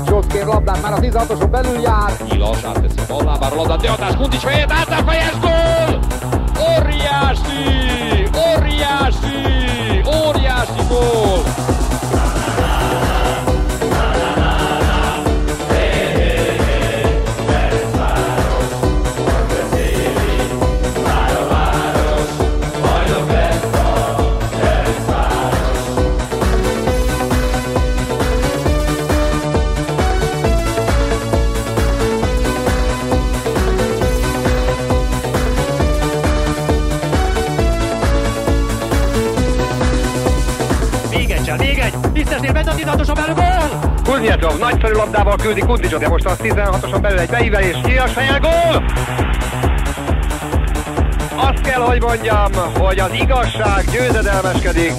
nagy sokkér labdát, már a 16-oson belül jár. Nyilas átteszi a ballábára, labdát, deadás, Kundics fejét, által fejes, gól! Egy! Tisztesnél bent a 16-oson belül gól! Kuznyecov nagyszerű labdával küldi Kundicsot, de most az 16-oson belül egy beívelés, nyílas fejel gól! Azt kell, hogy mondjam, hogy az igazság győzedelmeskedik.